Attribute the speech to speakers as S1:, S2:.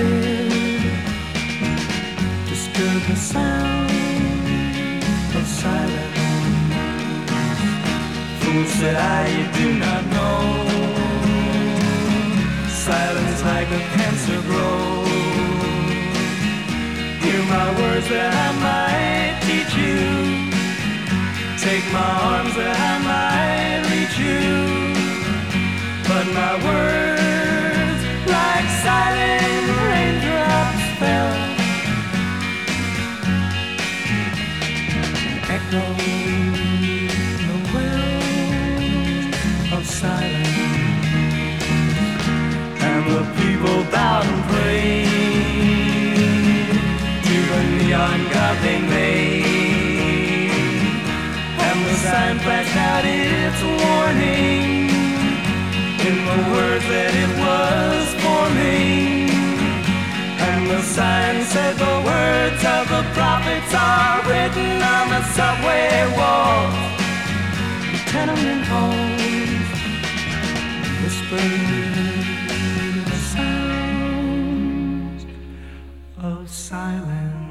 S1: Did disturb the sound of silence. Fool said I, you do not know silence like a cancer grows. Hear my words that I might teach you. Take my arms that I might said the words of the prophets tenement halls, whispering the sounds of silence.